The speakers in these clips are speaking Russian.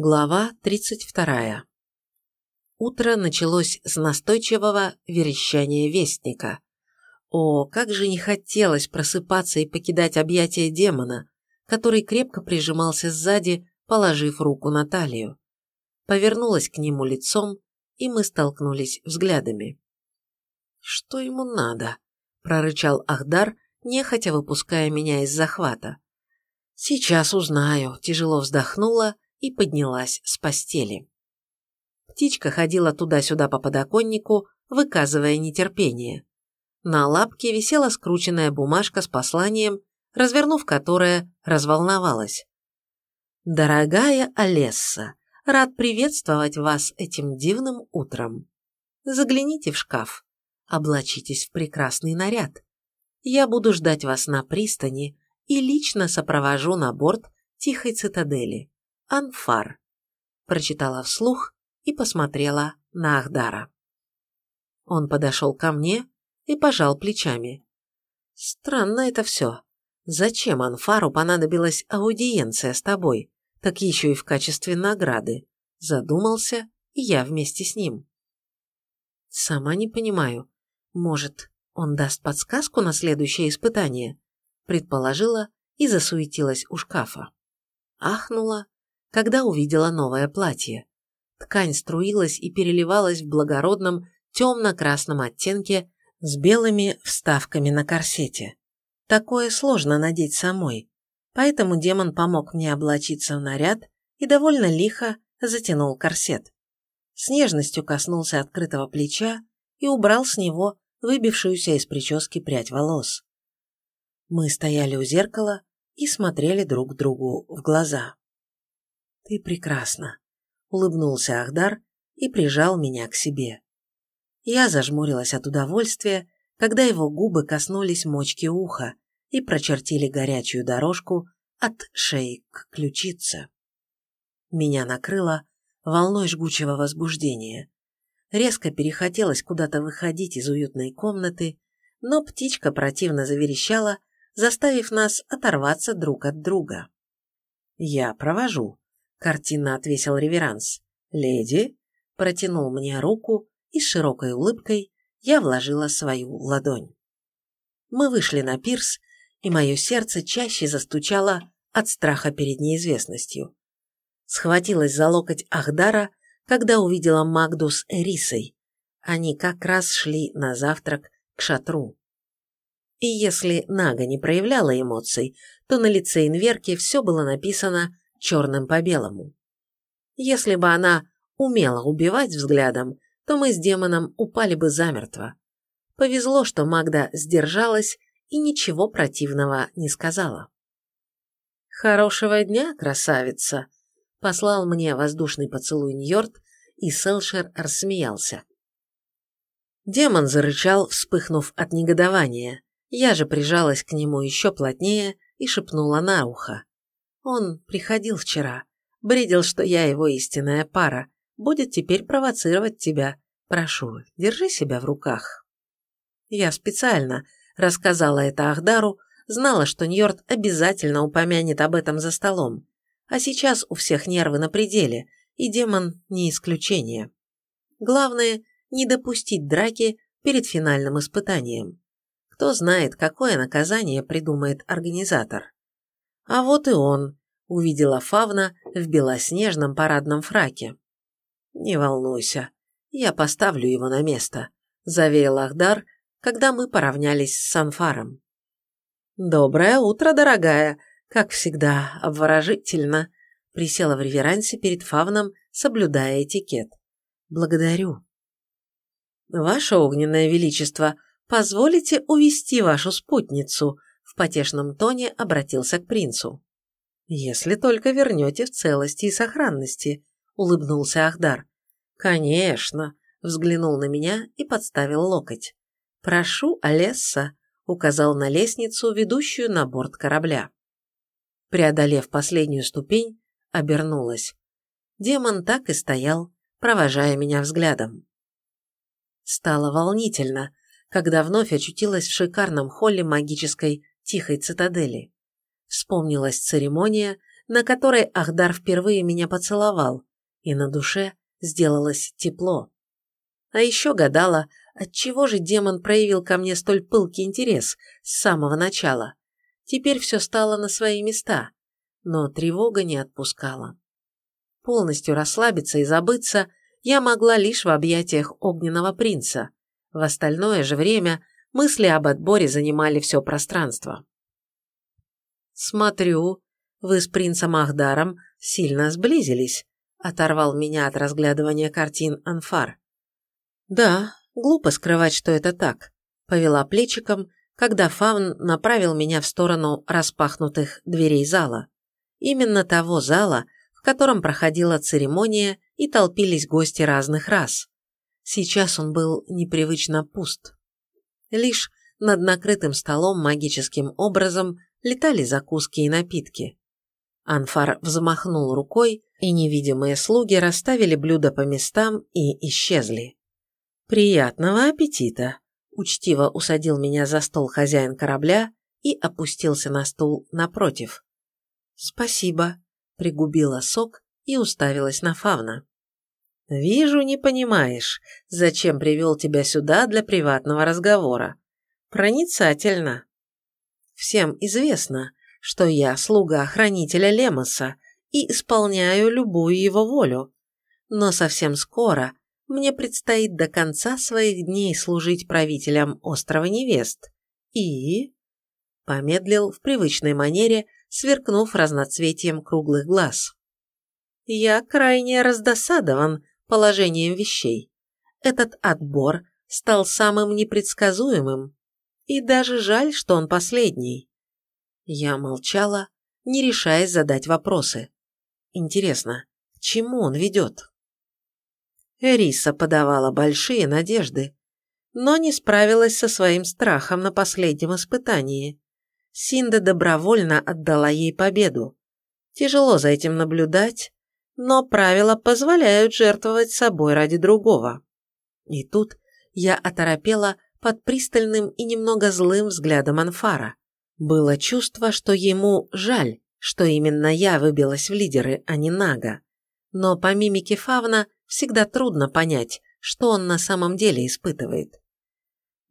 Глава 32. Утро началось с настойчивого верещания вестника. О, как же не хотелось просыпаться и покидать объятия демона, который крепко прижимался сзади, положив руку на талию. Повернулась к нему лицом, и мы столкнулись взглядами. «Что ему надо?» – прорычал Ахдар, нехотя выпуская меня из захвата. «Сейчас узнаю», – тяжело вздохнула – и поднялась с постели. Птичка ходила туда-сюда по подоконнику, выказывая нетерпение. На лапке висела скрученная бумажка с посланием, развернув которое, разволновалась. «Дорогая Олесса, рад приветствовать вас этим дивным утром. Загляните в шкаф, облачитесь в прекрасный наряд. Я буду ждать вас на пристани и лично сопровожу на борт тихой цитадели. Анфар. Прочитала вслух и посмотрела на Ахдара. Он подошел ко мне и пожал плечами. Странно это все. Зачем Анфару понадобилась аудиенция с тобой, так еще и в качестве награды? Задумался, и я вместе с ним. Сама не понимаю. Может, он даст подсказку на следующее испытание? Предположила и засуетилась у шкафа. Ахнула когда увидела новое платье. Ткань струилась и переливалась в благородном темно-красном оттенке с белыми вставками на корсете. Такое сложно надеть самой, поэтому демон помог мне облачиться в наряд и довольно лихо затянул корсет. С нежностью коснулся открытого плеча и убрал с него выбившуюся из прически прядь волос. Мы стояли у зеркала и смотрели друг другу в глаза. «Ты прекрасна», — улыбнулся Ахдар и прижал меня к себе. Я зажмурилась от удовольствия, когда его губы коснулись мочки уха и прочертили горячую дорожку от шеи к ключице. Меня накрыло волной жгучего возбуждения. Резко перехотелось куда-то выходить из уютной комнаты, но птичка противно заверещала, заставив нас оторваться друг от друга. «Я провожу», Картинно отвесил реверанс. «Леди?» Протянул мне руку, и с широкой улыбкой я вложила свою ладонь. Мы вышли на пирс, и мое сердце чаще застучало от страха перед неизвестностью. Схватилась за локоть Ахдара, когда увидела Магду с Эрисой. Они как раз шли на завтрак к шатру. И если Нага не проявляла эмоций, то на лице Инверки все было написано черным по белому. Если бы она умела убивать взглядом, то мы с демоном упали бы замертво. Повезло, что Магда сдержалась и ничего противного не сказала. «Хорошего дня, красавица!» – послал мне воздушный поцелуй Ньорд, и Селшер рассмеялся. Демон зарычал, вспыхнув от негодования. Я же прижалась к нему еще плотнее и шепнула на ухо. Он приходил вчера, бредил, что я его истинная пара, будет теперь провоцировать тебя. Прошу, держи себя в руках. Я специально рассказала это Ахдару, знала, что Ньорд обязательно упомянет об этом за столом. А сейчас у всех нервы на пределе, и демон не исключение. Главное, не допустить драки перед финальным испытанием. Кто знает, какое наказание придумает организатор. А вот и он, увидела Фавна в белоснежном парадном фраке. «Не волнуйся, я поставлю его на место», – заверил Ахдар, когда мы поравнялись с Санфаром. «Доброе утро, дорогая!» Как всегда, обворожительно. Присела в реверансе перед Фавном, соблюдая этикет. «Благодарю». «Ваше огненное величество, позволите увести вашу спутницу?» В потешном тоне обратился к принцу. «Если только вернете в целости и сохранности», – улыбнулся Ахдар. «Конечно», – взглянул на меня и подставил локоть. «Прошу, Олесса», – указал на лестницу, ведущую на борт корабля. Преодолев последнюю ступень, обернулась. Демон так и стоял, провожая меня взглядом. Стало волнительно, когда вновь очутилась в шикарном холле магической тихой цитадели. Вспомнилась церемония, на которой Ахдар впервые меня поцеловал, и на душе сделалось тепло. А еще гадала, отчего же демон проявил ко мне столь пылкий интерес с самого начала. Теперь все стало на свои места, но тревога не отпускала. Полностью расслабиться и забыться я могла лишь в объятиях огненного принца. В остальное же время мысли об отборе занимали все пространство. «Смотрю, вы с принцем Ахдаром сильно сблизились», оторвал меня от разглядывания картин Анфар. «Да, глупо скрывать, что это так», повела плечиком, когда Фавн направил меня в сторону распахнутых дверей зала. Именно того зала, в котором проходила церемония и толпились гости разных рас. Сейчас он был непривычно пуст. Лишь над накрытым столом магическим образом летали закуски и напитки. Анфар взмахнул рукой, и невидимые слуги расставили блюда по местам и исчезли. «Приятного аппетита!» – учтиво усадил меня за стол хозяин корабля и опустился на стул напротив. «Спасибо», – пригубила сок и уставилась на Фавна. «Вижу, не понимаешь, зачем привел тебя сюда для приватного разговора. Проницательно. Всем известно, что я слуга хранителя Лемоса и исполняю любую его волю. Но совсем скоро мне предстоит до конца своих дней служить правителям острова Невест. И...» Помедлил в привычной манере, сверкнув разноцветием круглых глаз. «Я крайне раздосадован положением вещей. Этот отбор стал самым непредсказуемым, и даже жаль, что он последний. Я молчала, не решаясь задать вопросы. Интересно, к чему он ведет? Эриса подавала большие надежды, но не справилась со своим страхом на последнем испытании. Синда добровольно отдала ей победу. Тяжело за этим наблюдать, но правила позволяют жертвовать собой ради другого. И тут я оторопела под пристальным и немного злым взглядом Анфара. Было чувство, что ему жаль, что именно я выбилась в лидеры, а не Нага. Но по мимике Фавна всегда трудно понять, что он на самом деле испытывает.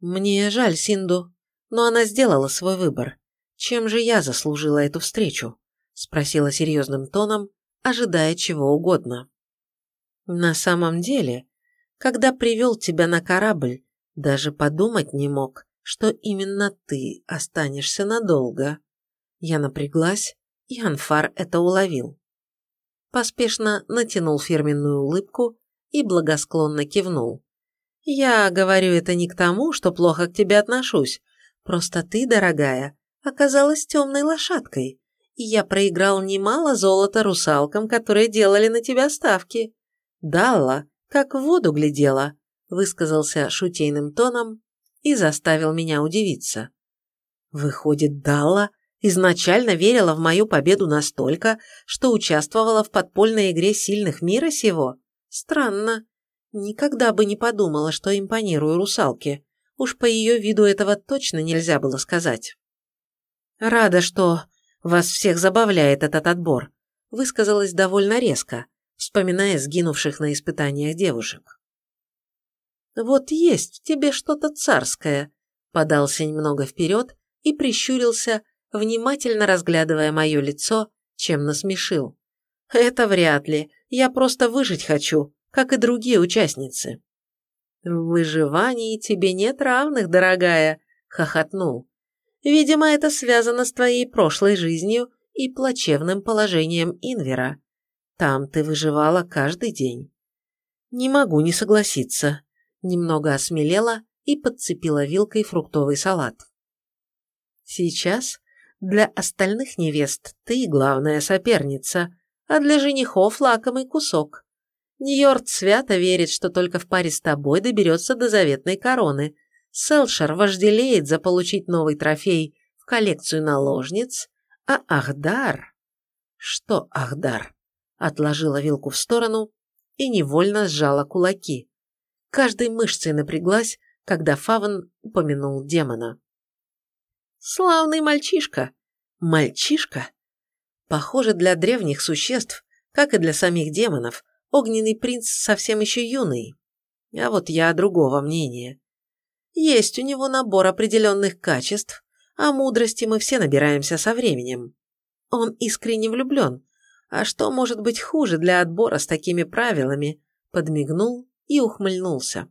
Мне жаль Синду, но она сделала свой выбор. Чем же я заслужила эту встречу? Спросила серьезным тоном, ожидая чего угодно. На самом деле, когда привел тебя на корабль, даже подумать не мог, что именно ты останешься надолго. Я напряглась, и Анфар это уловил. Поспешно натянул фирменную улыбку и благосклонно кивнул. «Я говорю это не к тому, что плохо к тебе отношусь. Просто ты, дорогая, оказалась темной лошадкой, и я проиграл немало золота русалкам, которые делали на тебя ставки. Далла, как в воду глядела, высказался шутейным тоном и заставил меня удивиться. Выходит, Далла изначально верила в мою победу настолько, что участвовала в подпольной игре сильных мира сего? Странно. Никогда бы не подумала, что импонирую русалке. Уж по ее виду этого точно нельзя было сказать. Рада, что вас всех забавляет этот отбор», высказалась довольно резко, вспоминая сгинувших на испытаниях девушек. «Вот есть в тебе что-то царское», подался немного вперед и прищурился, внимательно разглядывая мое лицо, чем насмешил. «Это вряд ли, я просто выжить хочу, как и другие участницы». «В выживании тебе нет равных, дорогая», — хохотнул. Видимо, это связано с твоей прошлой жизнью и плачевным положением Инвера. Там ты выживала каждый день. Не могу не согласиться. Немного осмелела и подцепила вилкой фруктовый салат. Сейчас для остальных невест ты главная соперница, а для женихов лакомый кусок. Ньорд свято верит, что только в паре с тобой доберется до заветной короны – Селшер вожделеет заполучить новый трофей в коллекцию наложниц, а Ахдар... Что Ахдар? Отложила вилку в сторону и невольно сжала кулаки. Каждой мышцей напряглась, когда Фавн упомянул демона. «Славный мальчишка!» «Мальчишка?» Похоже, для древних существ, как и для самих демонов, огненный принц совсем еще юный. А вот я другого мнения. Есть у него набор определенных качеств, а мудрости мы все набираемся со временем. Он искренне влюблен. А что может быть хуже для отбора с такими правилами? Подмигнул и ухмыльнулся.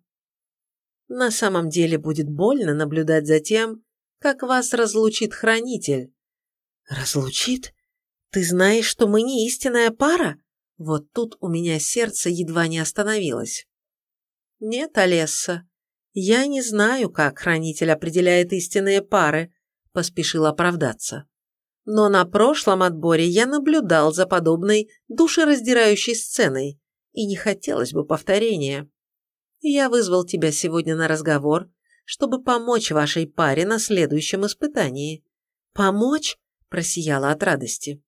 На самом деле будет больно наблюдать за тем, как вас разлучит хранитель. Разлучит? Ты знаешь, что мы не истинная пара? Вот тут у меня сердце едва не остановилось. Нет, Олесса, я не знаю, как хранитель определяет истинные пары, поспешил оправдаться. Но на прошлом отборе я наблюдал за подобной душераздирающей сценой, и не хотелось бы повторения. Я вызвал тебя сегодня на разговор, чтобы помочь вашей паре на следующем испытании. Помочь? Просияла от радости.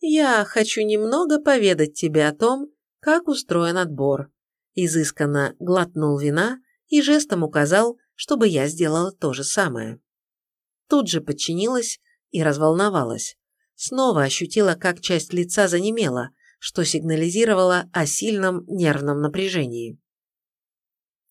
Я хочу немного поведать тебе о том, как устроен отбор. Изысканно глотнул вина и жестом указал, чтобы я сделала то же самое. Тут же подчинилась и разволновалась. Снова ощутила, как часть лица занемела, что сигнализировало о сильном нервном напряжении.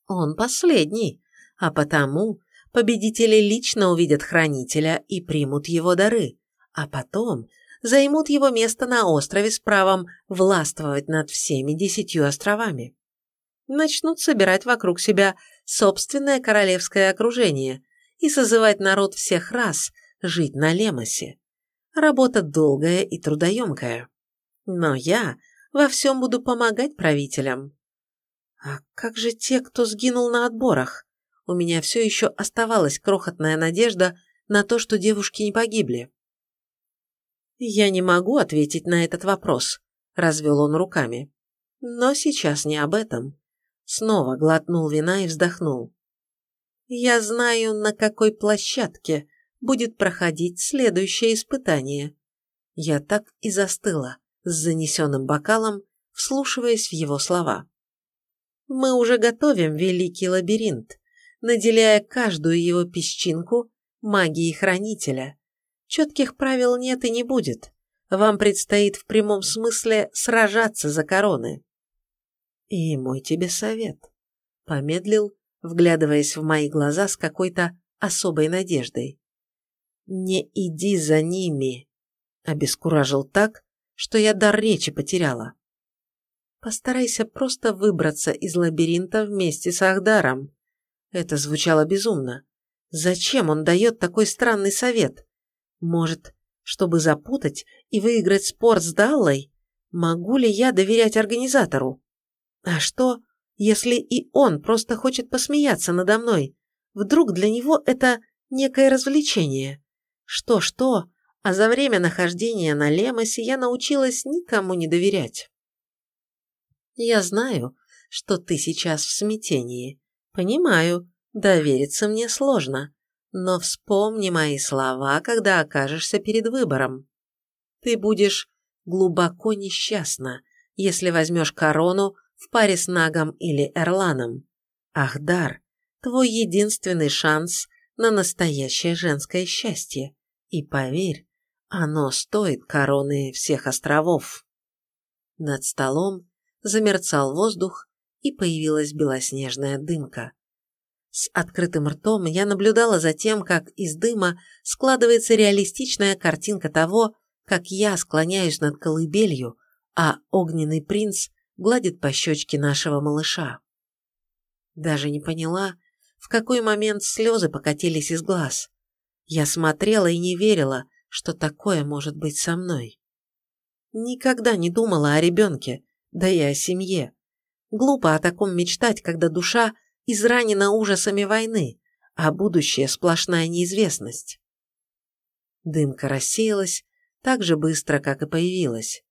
Он последний, а потому победители лично увидят хранителя и примут его дары, а потом займут его место на острове с правом властвовать над всеми десятью островами. Начнут собирать вокруг себя собственное королевское окружение и созывать народ всех рас жить на Лемосе. Работа долгая и трудоемкая. Но я во всем буду помогать правителям. А как же те, кто сгинул на отборах? У меня все еще оставалась крохотная надежда на то, что девушки не погибли. Я не могу ответить на этот вопрос, развел он руками. Но сейчас не об этом. Снова глотнул вина и вздохнул. Я знаю, на какой площадке будет проходить следующее испытание. Я так и застыла с занесенным бокалом, вслушиваясь в его слова. Мы уже готовим великий лабиринт, наделяя каждую его песчинку магией хранителя. Четких правил нет и не будет. Вам предстоит в прямом смысле сражаться за короны. И мой тебе совет. Помедлил, вглядываясь в мои глаза с какой-то особой надеждой. Не иди за ними. Обескуражил так, что я дар речи потеряла. Постарайся просто выбраться из лабиринта вместе с Ахдаром. Это звучало безумно. Зачем он дает такой странный совет? Может, чтобы запутать и выиграть спор с Даллой? Могу ли я доверять организатору? А что, если и он просто хочет посмеяться надо мной? Вдруг для него это некое развлечение? Что-что, а за время нахождения на Лемосе я научилась никому не доверять. Я знаю, что ты сейчас в смятении. Понимаю, довериться мне сложно. Но вспомни мои слова, когда окажешься перед выбором. Ты будешь глубоко несчастна, если возьмешь корону в паре с Нагом или Эрланом. Ахдар, твой единственный шанс на настоящее женское счастье. И поверь, оно стоит короны всех островов. Над столом замерцал воздух, и появилась белоснежная дымка. С открытым ртом я наблюдала за тем, как из дыма складывается реалистичная картинка того, как я склоняюсь над колыбелью, а огненный принц гладит по щечке нашего малыша. Даже не поняла, в какой момент слезы покатились из глаз. Я смотрела и не верила, что такое может быть со мной. Никогда не думала о ребенке, да и о семье. Глупо о таком мечтать, когда душа изранена ужасами войны, а будущее сплошная неизвестность. Дымка рассеялась так же быстро, как и появилась.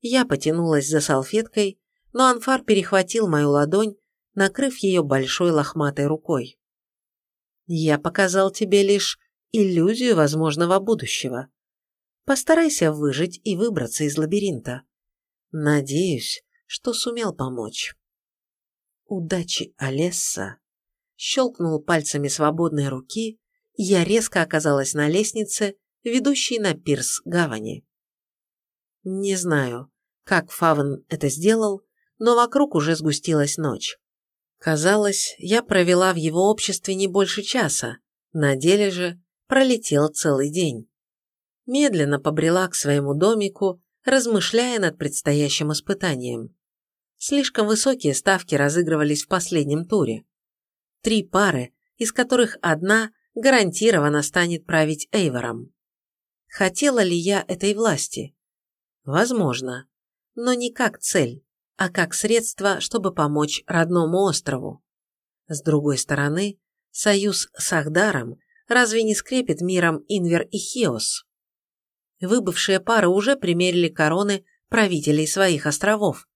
Я потянулась за салфеткой, но Анфар перехватил мою ладонь, накрыв ее большой лохматой рукой. «Я показал тебе лишь иллюзию возможного будущего. Постарайся выжить и выбраться из лабиринта. Надеюсь, что сумел помочь. Удачи, Олесса! Щелкнул пальцами свободной руки, и я резко оказалась на лестнице, ведущей на пирс гавани. Не знаю, как Фавн это сделал, но вокруг уже сгустилась ночь. Казалось, я провела в его обществе не больше часа, на деле же пролетел целый день. Медленно побрела к своему домику, размышляя над предстоящим испытанием. Слишком высокие ставки разыгрывались в последнем туре. Три пары, из которых одна гарантированно станет править Эйвором. Хотела ли я этой власти? Возможно, но не как цель, а как средство, чтобы помочь родному острову. С другой стороны, союз с Ахдаром разве не скрепит миром Инвер и Хиос? Выбывшие пары уже примерили короны правителей своих островов.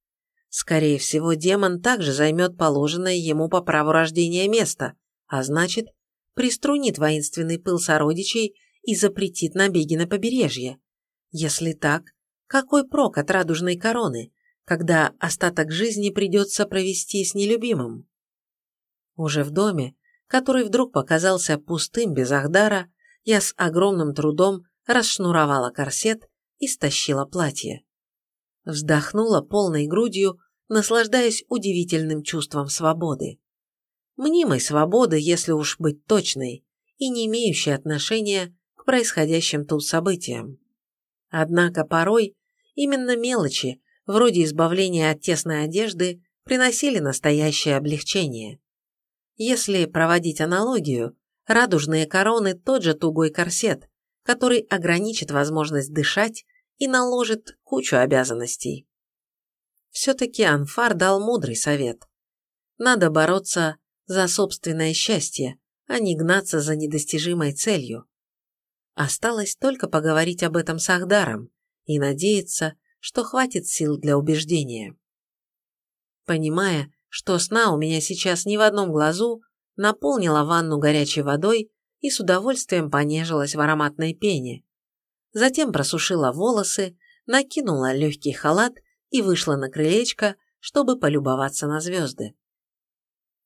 Скорее всего, демон также займет положенное ему по праву рождения место, а значит, приструнит воинственный пыл сородичей и запретит набеги на побережье. Если так, какой прок от радужной короны, когда остаток жизни придется провести с нелюбимым? Уже в доме, который вдруг показался пустым без Ахдара, я с огромным трудом расшнуровала корсет и стащила платье. Вздохнула полной грудью, наслаждаясь удивительным чувством свободы. Мнимой свободы, если уж быть точной, и не имеющей отношения к происходящим тут событиям. Однако порой именно мелочи, вроде избавления от тесной одежды, приносили настоящее облегчение. Если проводить аналогию, радужные короны – тот же тугой корсет, который ограничит возможность дышать и наложит кучу обязанностей. Все-таки Анфар дал мудрый совет. Надо бороться за собственное счастье, а не гнаться за недостижимой целью. Осталось только поговорить об этом с Ахдаром и надеяться, что хватит сил для убеждения. Понимая, что сна у меня сейчас ни в одном глазу, наполнила ванну горячей водой и с удовольствием понежилась в ароматной пене. Затем просушила волосы, накинула легкий халат и вышла на крылечко, чтобы полюбоваться на звезды.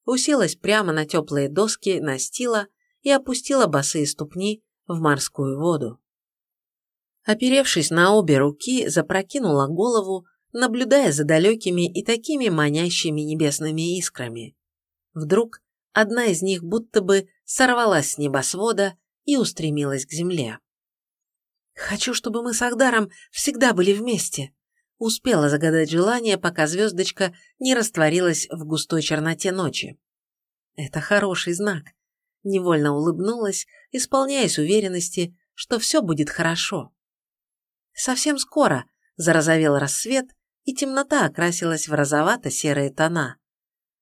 Уселась прямо на теплые доски настила и опустила босые ступни в морскую воду. Оперевшись на обе руки, запрокинула голову, наблюдая за далекими и такими манящими небесными искрами. Вдруг одна из них будто бы сорвалась с небосвода и устремилась к земле. «Хочу, чтобы мы с Ахдаром всегда были вместе», успела загадать желание, пока звездочка не растворилась в густой черноте ночи. Это хороший знак. Невольно улыбнулась, исполняясь уверенности, что все будет хорошо. Совсем скоро зарозовел рассвет, и темнота окрасилась в розовато-серые тона.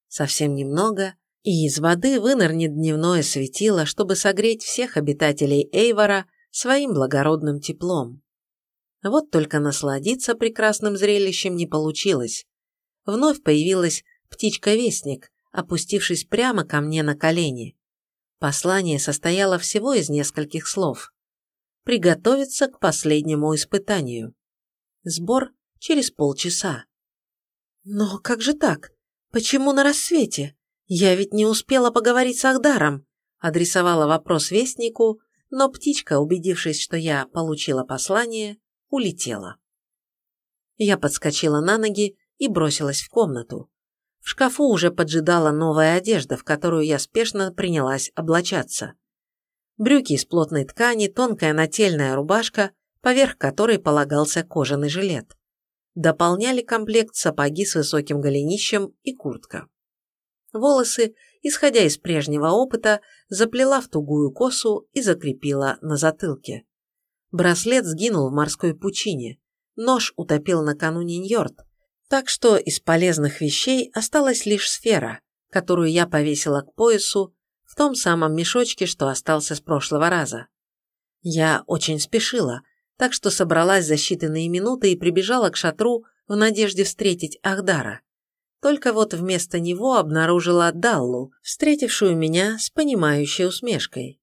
Совсем немного, и из воды вынырнет дневное светило, чтобы согреть всех обитателей Эйвора своим благородным теплом. Вот только насладиться прекрасным зрелищем не получилось. Вновь появилась птичка-вестник, опустившись прямо ко мне на колени. Послание состояло всего из нескольких слов. Приготовиться к последнему испытанию. Сбор через полчаса. Но как же так? Почему на рассвете? Я ведь не успела поговорить с Ахдаром. Адресовала вопрос вестнику, но птичка, убедившись, что я получила послание, улетела. Я подскочила на ноги и бросилась в комнату. В шкафу уже поджидала новая одежда, в которую я спешно принялась облачаться. Брюки из плотной ткани, тонкая нательная рубашка, поверх которой полагался кожаный жилет. Дополняли комплект сапоги с высоким голенищем и куртка. Волосы, исходя из прежнего опыта, заплела в тугую косу и закрепила на затылке. Браслет сгинул в морской пучине. Нож утопил накануне Ньорд, так что из полезных вещей осталась лишь сфера, которую я повесила к поясу в том самом мешочке, что остался с прошлого раза. Я очень спешила, так что собралась за считанные минуты и прибежала к шатру в надежде встретить Ахдара. Только вот вместо него обнаружила Даллу, встретившую меня с понимающей усмешкой.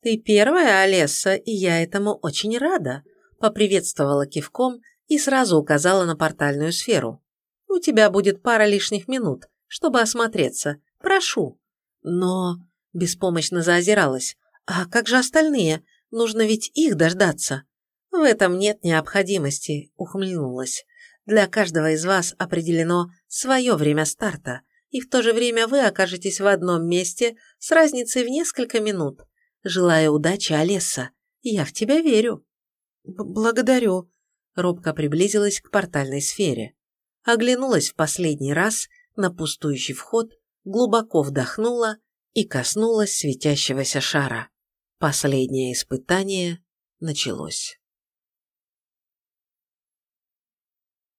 «Ты первая, Олесса, и я этому очень рада», – поприветствовала кивком и сразу указала на портальную сферу. У тебя будет пара лишних минут, чтобы осмотреться. Прошу». Но беспомощно заозиралась. «А как же остальные? Нужно ведь их дождаться». В этом нет необходимости, ухмыльнулась. Для каждого из вас определено свое время старта, и в то же время вы окажетесь в одном месте с разницей в несколько минут. Желаю удачи, Олесса. Я в тебя верю. Б Благодарю. Робко приблизилась к портальной сфере. Оглянулась в последний раз на пустующий вход, глубоко вдохнула и коснулась светящегося шара. Последнее испытание началось.